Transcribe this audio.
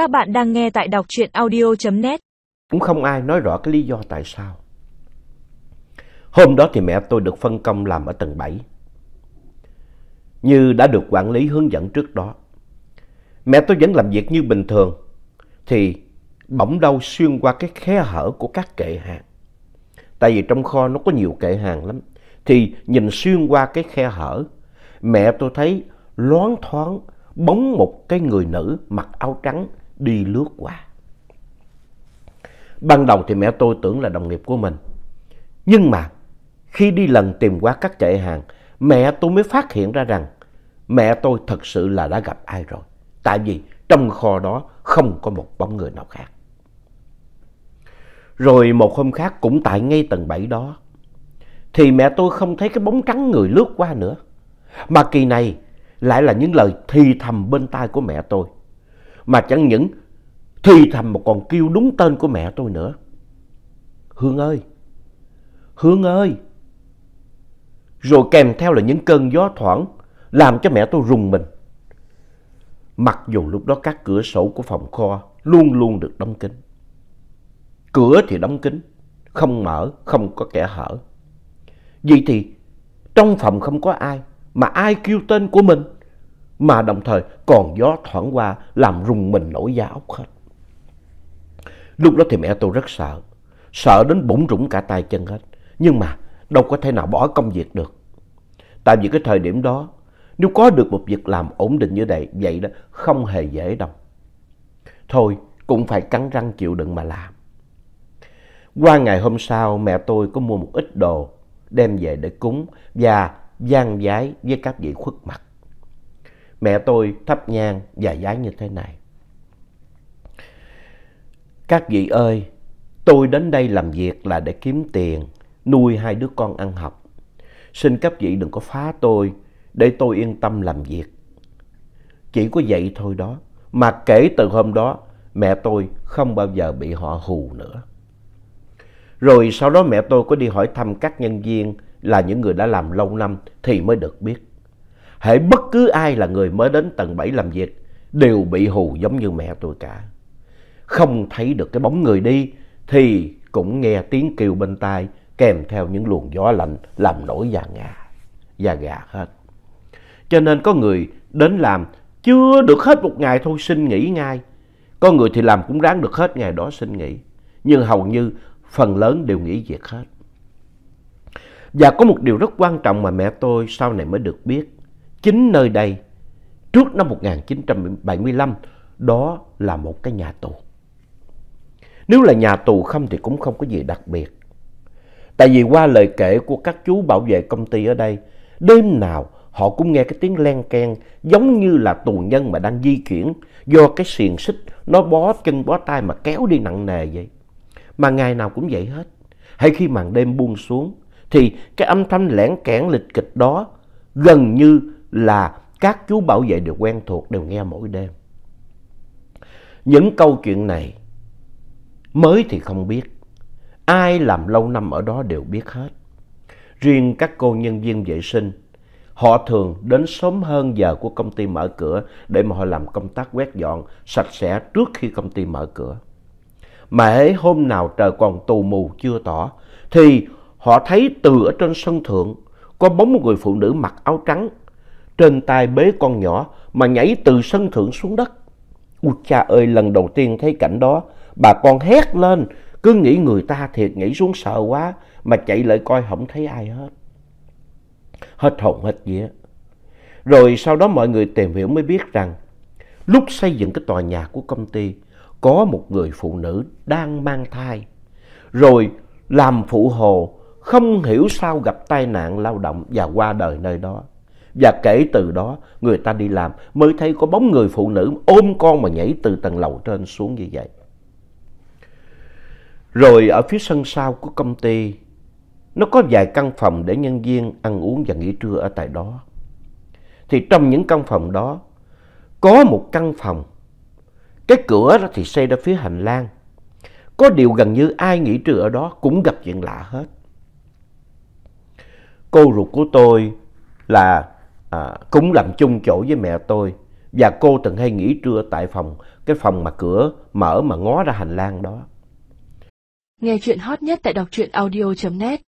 Các bạn đang nghe tại đọc truyện audio.net. Cũng không ai nói rõ cái lý do tại sao. Hôm đó thì mẹ tôi được phân công làm ở tầng 7. Như đã được quản lý hướng dẫn trước đó. Mẹ tôi vẫn làm việc như bình thường. Thì bỗng đâu xuyên qua cái khe hở của các kệ hàng. Tại vì trong kho nó có nhiều kệ hàng lắm. Thì nhìn xuyên qua cái khe hở. Mẹ tôi thấy loáng thoáng bóng một cái người nữ mặc áo trắng đi lướt qua. Ban đầu thì mẹ tôi tưởng là đồng nghiệp của mình. Nhưng mà khi đi lần tìm qua các chạy hàng, mẹ tôi mới phát hiện ra rằng mẹ tôi thật sự là đã gặp ai rồi. Tại vì trong kho đó không có một bóng người nào khác. Rồi một hôm khác cũng tại ngay tầng 7 đó, thì mẹ tôi không thấy cái bóng trắng người lướt qua nữa. Mà kỳ này lại là những lời thì thầm bên tai của mẹ tôi. Mà chẳng những thì thầm mà còn kêu đúng tên của mẹ tôi nữa. Hương ơi! Hương ơi! Rồi kèm theo là những cơn gió thoảng làm cho mẹ tôi rùng mình. Mặc dù lúc đó các cửa sổ của phòng kho luôn luôn được đóng kín. Cửa thì đóng kín, không mở, không có kẻ hở. Vậy thì trong phòng không có ai, mà ai kêu tên của mình, mà đồng thời còn gió thoảng qua làm rùng mình nổi da ốc hết. Lúc đó thì mẹ tôi rất sợ, sợ đến bủng rủng cả tay chân hết. Nhưng mà đâu có thể nào bỏ công việc được. Tại vì cái thời điểm đó, nếu có được một việc làm ổn định như vậy, vậy đó không hề dễ đâu. Thôi, cũng phải cắn răng chịu đựng mà làm. Qua ngày hôm sau, mẹ tôi có mua một ít đồ đem về để cúng và gian giái với các vị khuất mặt. Mẹ tôi thắp nhang và giái như thế này. Các vị ơi, tôi đến đây làm việc là để kiếm tiền, nuôi hai đứa con ăn học. Xin các vị đừng có phá tôi, để tôi yên tâm làm việc. Chỉ có vậy thôi đó, mà kể từ hôm đó, mẹ tôi không bao giờ bị họ hù nữa. Rồi sau đó mẹ tôi có đi hỏi thăm các nhân viên là những người đã làm lâu năm thì mới được biết. Hễ bất cứ ai là người mới đến tầng 7 làm việc đều bị hù giống như mẹ tôi cả. Không thấy được cái bóng người đi thì cũng nghe tiếng kêu bên tai kèm theo những luồng gió lạnh làm nổi da gà, da gà hết. Cho nên có người đến làm chưa được hết một ngày thôi xin nghỉ ngay. Có người thì làm cũng ráng được hết ngày đó xin nghỉ. Nhưng hầu như phần lớn đều nghỉ việc hết. Và có một điều rất quan trọng mà mẹ tôi sau này mới được biết. Chính nơi đây, trước năm 1975, đó là một cái nhà tù. Nếu là nhà tù không thì cũng không có gì đặc biệt. Tại vì qua lời kể của các chú bảo vệ công ty ở đây, đêm nào họ cũng nghe cái tiếng len keng giống như là tù nhân mà đang di chuyển do cái xiềng xích nó bó chân bó tay mà kéo đi nặng nề vậy. Mà ngày nào cũng vậy hết. Hay khi màn đêm buông xuống thì cái âm thanh lẻn kẽn lịch kịch đó gần như là các chú bảo vệ đều quen thuộc đều nghe mỗi đêm. Những câu chuyện này mới thì không biết. Ai làm lâu năm ở đó đều biết hết. Riêng các cô nhân viên vệ sinh, họ thường đến sớm hơn giờ của công ty mở cửa để mà họ làm công tác quét dọn sạch sẽ trước khi công ty mở cửa. Mà hễ hôm nào trời còn tù mù chưa tỏ, thì họ thấy từ ở trên sân thượng có bóng một người phụ nữ mặc áo trắng, trên tay bế con nhỏ mà nhảy từ sân thượng xuống đất. Ui cha ơi, lần đầu tiên thấy cảnh đó, bà con hét lên, cứ nghĩ người ta thiệt nhảy xuống sợ quá, mà chạy lại coi không thấy ai hết. Hết hồn hết vía. Rồi sau đó mọi người tìm hiểu mới biết rằng, lúc xây dựng cái tòa nhà của công ty, có một người phụ nữ đang mang thai. Rồi làm phụ hồ, không hiểu sao gặp tai nạn lao động và qua đời nơi đó. Và kể từ đó, người ta đi làm mới thấy có bóng người phụ nữ ôm con mà nhảy từ tầng lầu trên xuống như vậy. Rồi ở phía sân sau của công ty, nó có vài căn phòng để nhân viên ăn uống và nghỉ trưa ở tại đó. Thì trong những căn phòng đó, có một căn phòng, cái cửa đó thì xây ra phía hành lang. Có điều gần như ai nghỉ trưa ở đó cũng gặp chuyện lạ hết. Cô ruột của tôi là à, cũng làm chung chỗ với mẹ tôi và cô từng hay nghỉ trưa tại phòng cái phòng mà cửa mở mà ngó ra hành lang đó. Nghe chuyện hot nhất tại đọc truyện audio.net